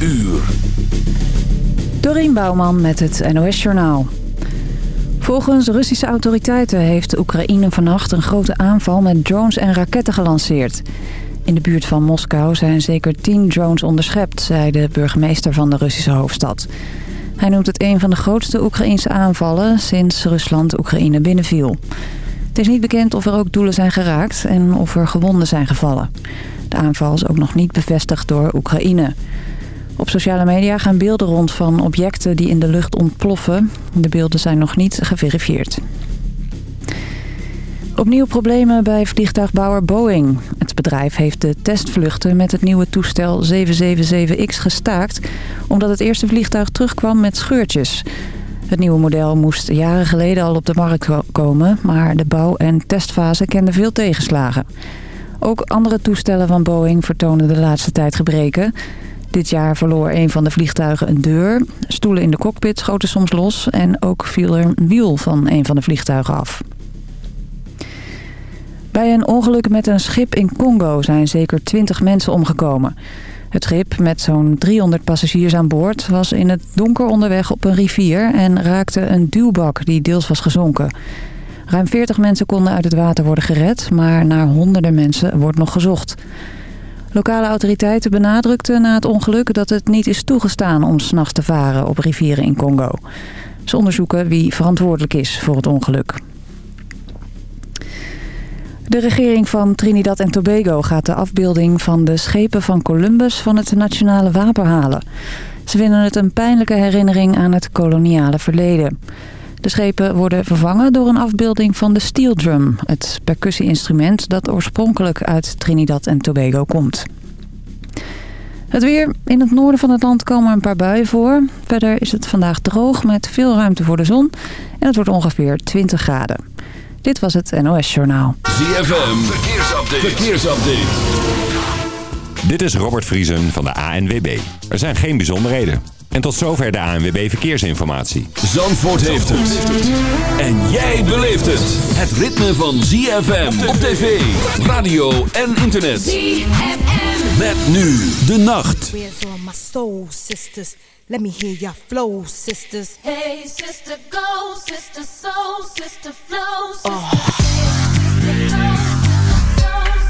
uur. Dorien Bouwman met het NOS Journaal. Volgens Russische autoriteiten heeft Oekraïne vannacht een grote aanval met drones en raketten gelanceerd. In de buurt van Moskou zijn zeker tien drones onderschept, zei de burgemeester van de Russische hoofdstad. Hij noemt het een van de grootste Oekraïnse aanvallen sinds Rusland Oekraïne binnenviel. Het is niet bekend of er ook doelen zijn geraakt en of er gewonden zijn gevallen. De aanval is ook nog niet bevestigd door Oekraïne. Op sociale media gaan beelden rond van objecten die in de lucht ontploffen. De beelden zijn nog niet geverifieerd. Opnieuw problemen bij vliegtuigbouwer Boeing. Het bedrijf heeft de testvluchten met het nieuwe toestel 777X gestaakt... omdat het eerste vliegtuig terugkwam met scheurtjes. Het nieuwe model moest jaren geleden al op de markt komen... maar de bouw- en testfase kende veel tegenslagen. Ook andere toestellen van Boeing vertoonden de laatste tijd gebreken... Dit jaar verloor een van de vliegtuigen een deur. Stoelen in de cockpit schoten soms los en ook viel er een wiel van een van de vliegtuigen af. Bij een ongeluk met een schip in Congo zijn zeker 20 mensen omgekomen. Het schip met zo'n 300 passagiers aan boord was in het donker onderweg op een rivier... en raakte een duwbak die deels was gezonken. Ruim 40 mensen konden uit het water worden gered, maar naar honderden mensen wordt nog gezocht. Lokale autoriteiten benadrukten na het ongeluk dat het niet is toegestaan om s'nachts te varen op rivieren in Congo. Ze onderzoeken wie verantwoordelijk is voor het ongeluk. De regering van Trinidad en Tobago gaat de afbeelding van de schepen van Columbus van het nationale wapen halen. Ze vinden het een pijnlijke herinnering aan het koloniale verleden. De schepen worden vervangen door een afbeelding van de steel drum, het percussie-instrument dat oorspronkelijk uit Trinidad en Tobago komt. Het weer. In het noorden van het land komen een paar buien voor. Verder is het vandaag droog met veel ruimte voor de zon en het wordt ongeveer 20 graden. Dit was het NOS Journaal. ZFM, verkeersupdate. verkeersupdate. Dit is Robert Vriesen van de ANWB. Er zijn geen bijzonderheden. En tot zover de ANWB Verkeersinformatie. Zandvoort heeft het. En jij beleeft het. Het ritme van ZFM op tv, radio en internet. ZFM. Met nu de nacht. Where's all my soul sisters? Let me hear your flow, sisters. Hey, sister, go, sister, soul, sister, flow, sister. Oh. wanna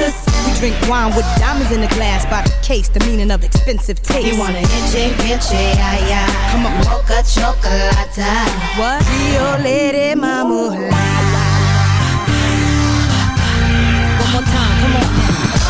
We drink wine with diamonds in the glass by the case, the meaning of expensive taste. You wanna itchy, itchy, yeah, yeah. Come on. Mocha chocolate. What? Rio Lady Mama. One more time, come on. Hey,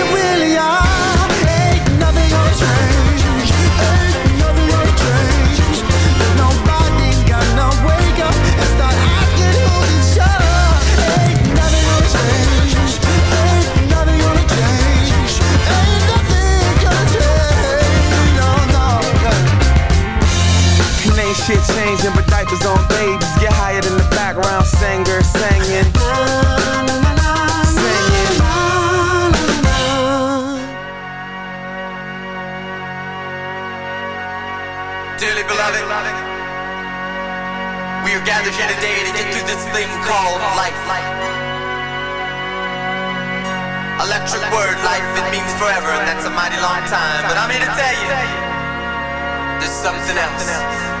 diapers on babies get the background singer. Singing. Dearly beloved, we are gathered here today to get through this thing called life. Electric word, life, it means forever, and that's a mighty long time. But I'm here to tell you, there's something else.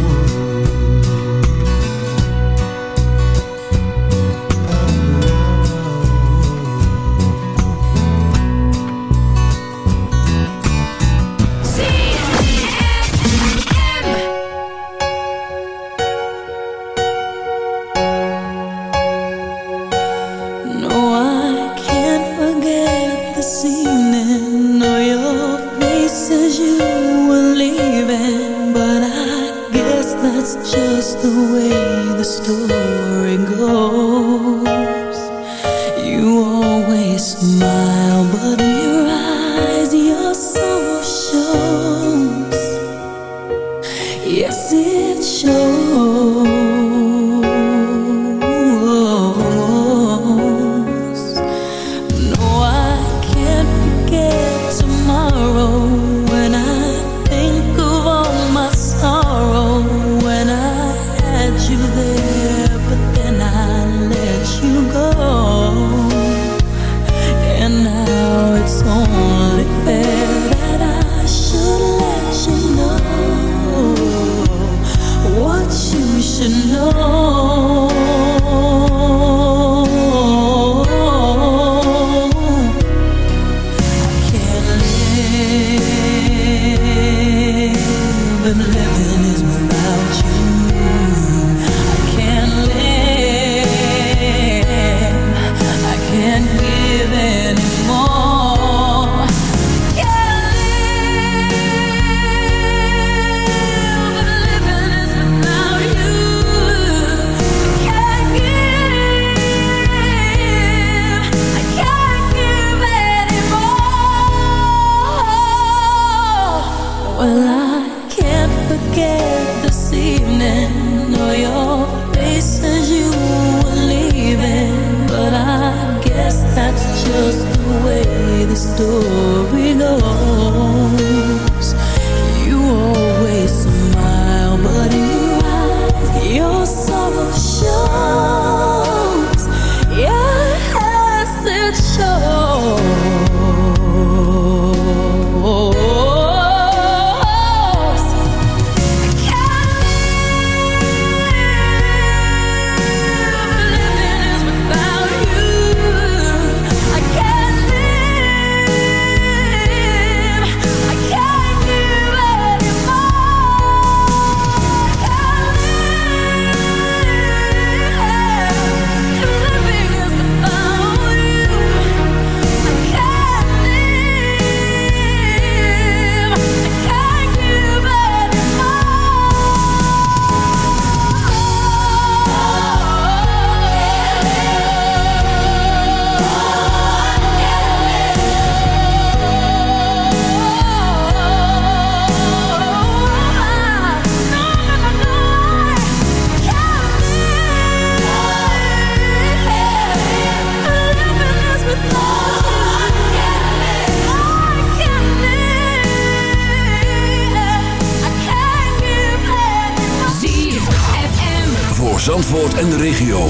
Zandvoort en de regio.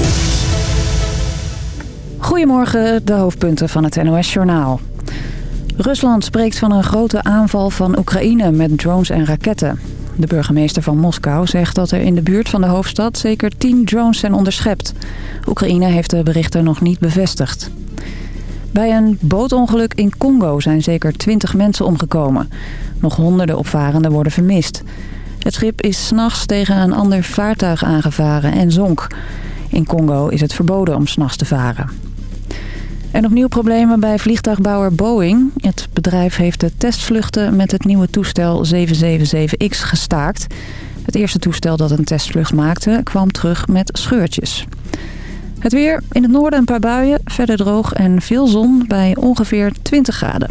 Goedemorgen, de hoofdpunten van het NOS-journaal. Rusland spreekt van een grote aanval van Oekraïne met drones en raketten. De burgemeester van Moskou zegt dat er in de buurt van de hoofdstad zeker 10 drones zijn onderschept. Oekraïne heeft de berichten nog niet bevestigd. Bij een bootongeluk in Congo zijn zeker 20 mensen omgekomen. Nog honderden opvarenden worden vermist. Het schip is s'nachts tegen een ander vaartuig aangevaren en zonk. In Congo is het verboden om s'nachts te varen. En opnieuw problemen bij vliegtuigbouwer Boeing. Het bedrijf heeft de testvluchten met het nieuwe toestel 777X gestaakt. Het eerste toestel dat een testvlucht maakte kwam terug met scheurtjes. Het weer, in het noorden een paar buien, verder droog en veel zon bij ongeveer 20 graden.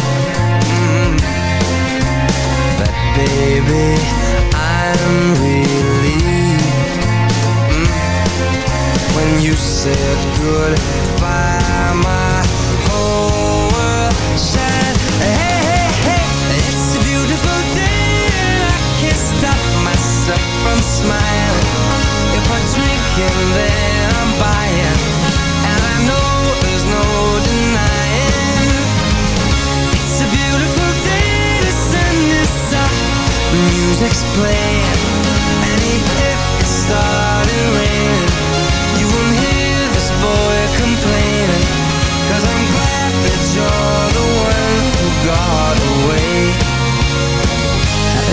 baby, I'm relieved mm, when you said goodbye. My Cause I'm glad that you're the one who got away.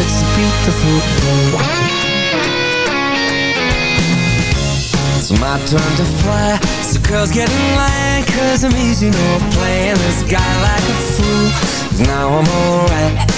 It's beautiful It's my turn to fly. The girls getting light Cause I'm easy, no playing this guy like a fool. Now I'm alright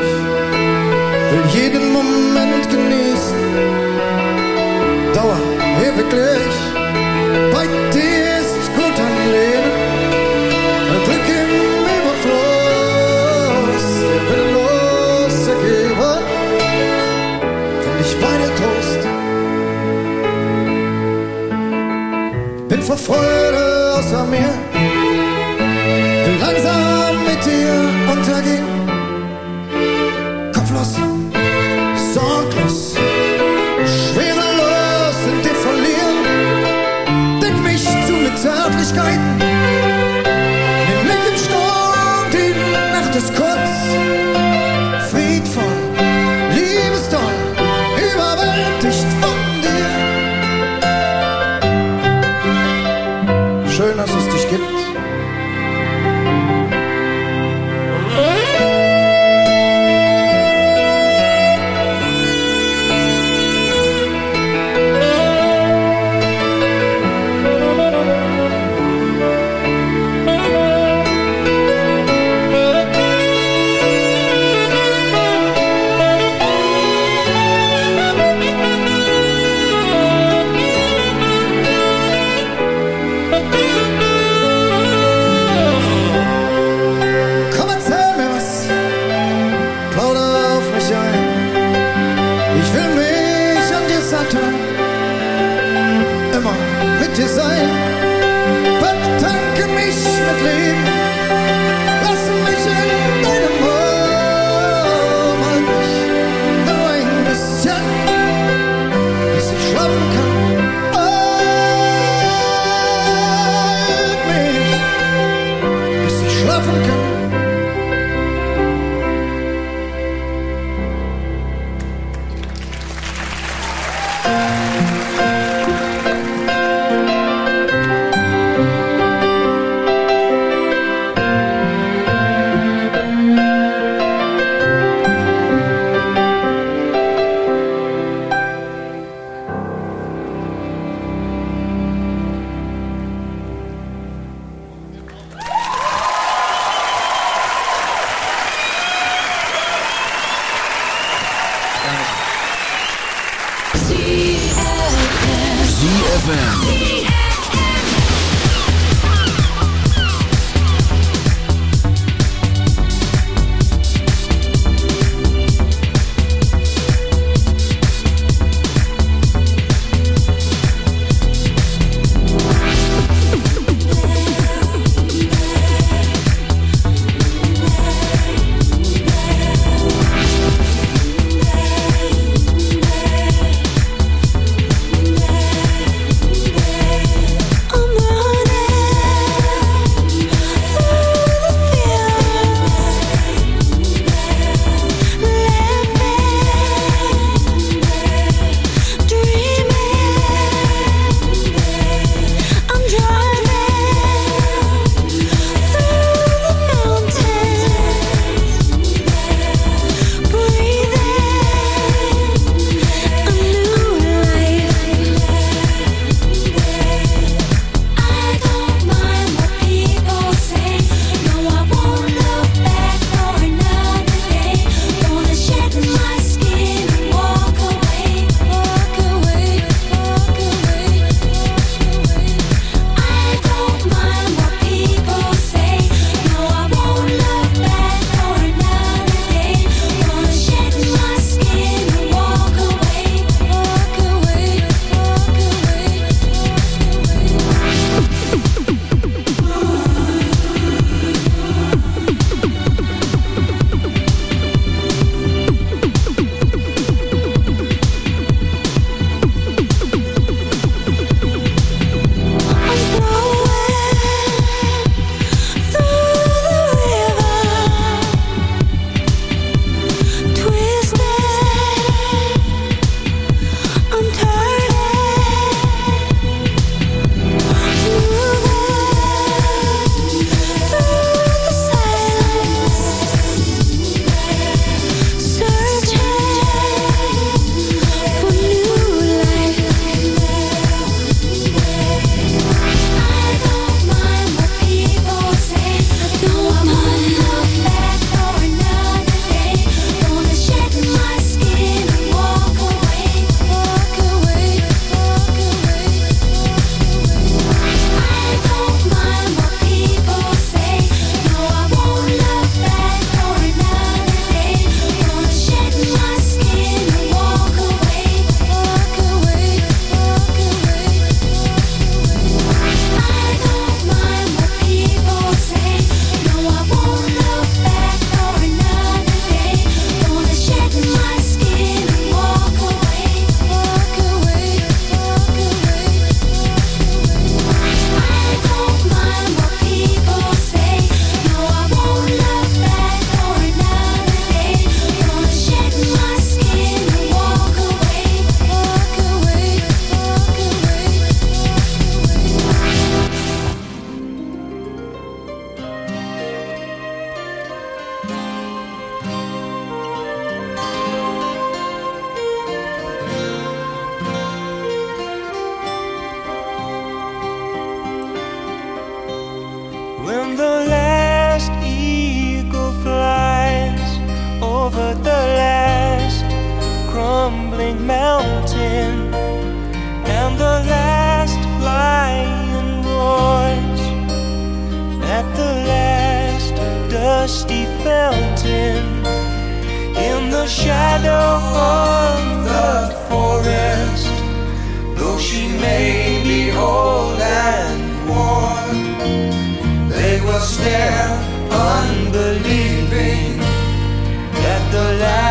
Will jeden Moment genießen. Dauer ewiglich, bei dir ist gut am Leben. Glück im Überfluss, der willenlos ergeben, find ich bei dir Trost. Bin vor Freude außer mir, will langsam mit dir untergehen. Kopflos, Zärtlichkeiten. ZFM. Mountain, and the last lion roars at the last dusty fountain in the shadow of the forest. Though she may be old and worn, they will stare unbelieving at the last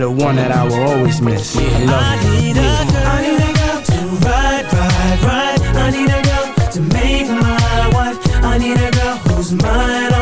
you're the one that I will always miss. I love you. need a, I need a girl to ride, ride, ride. I need a girl to make my wife. I need a girl who's mine,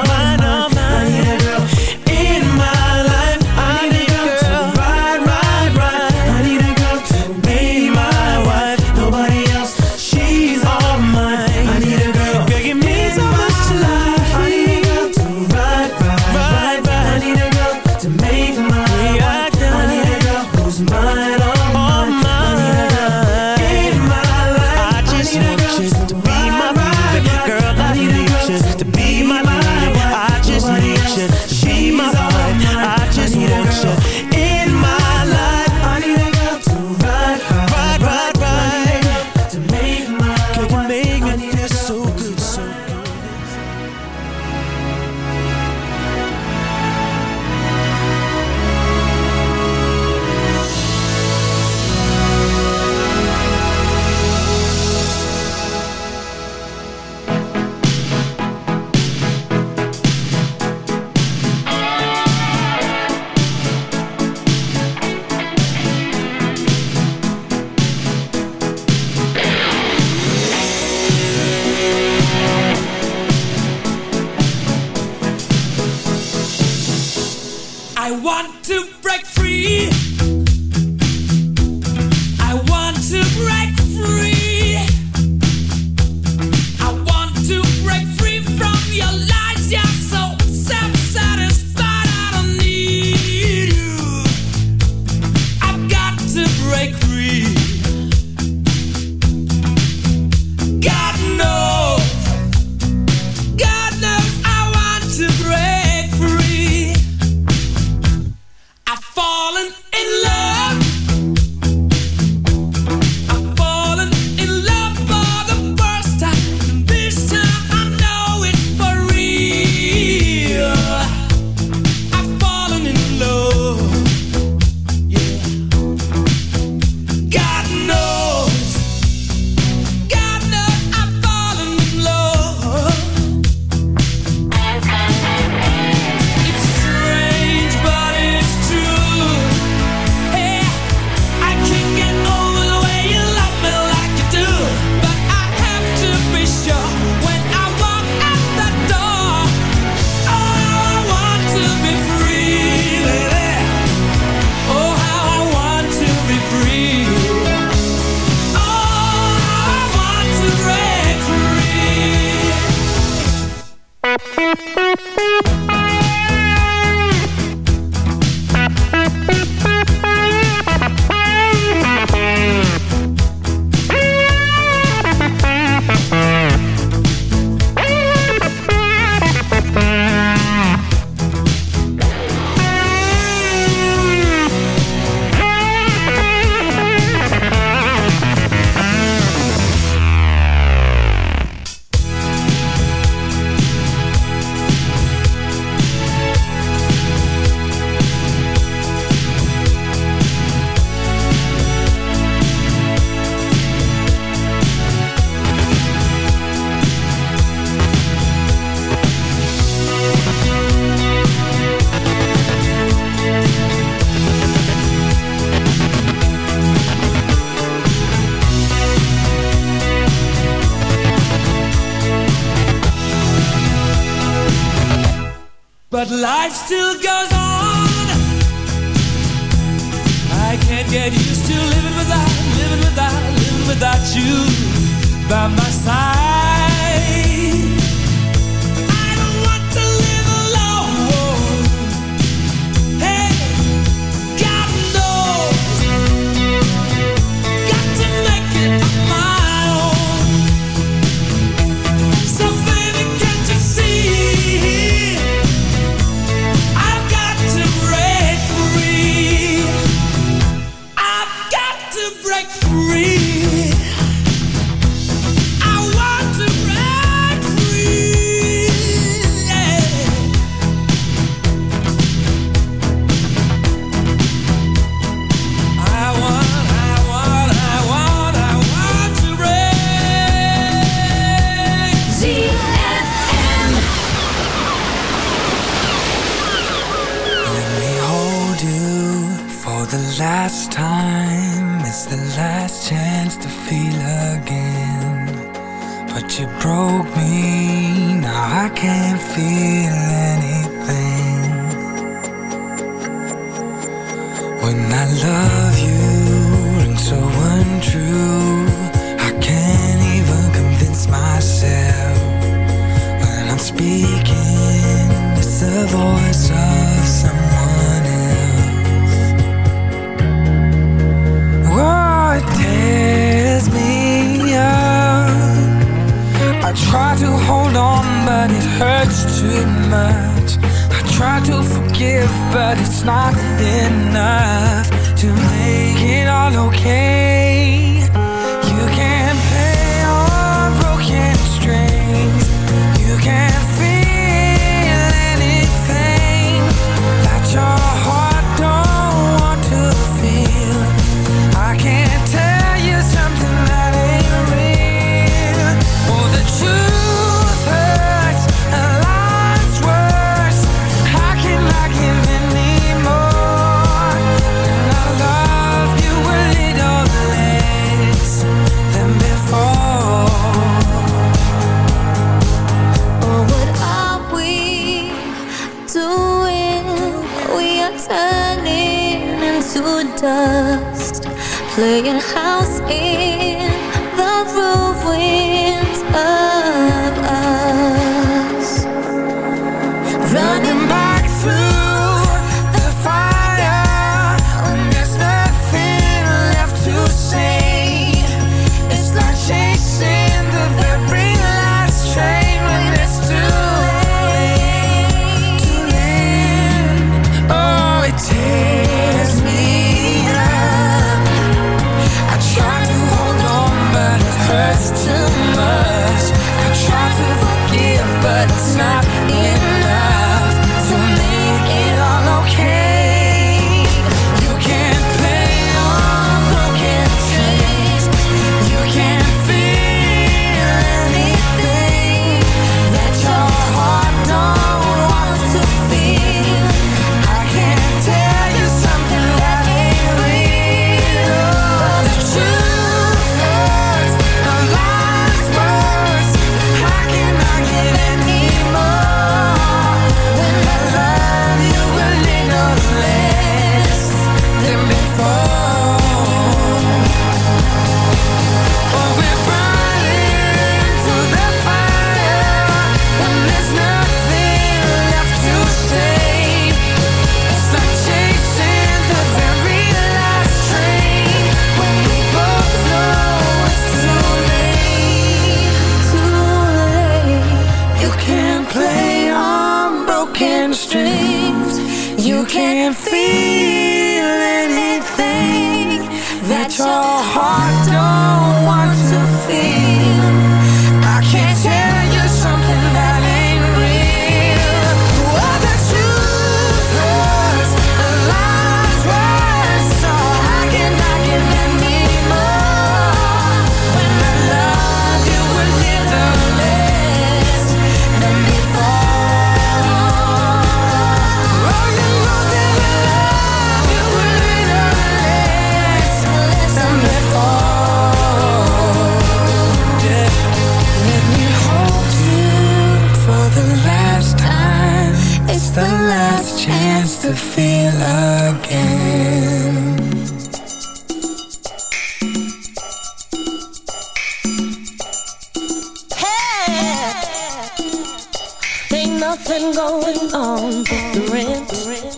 nothing going on but the rent.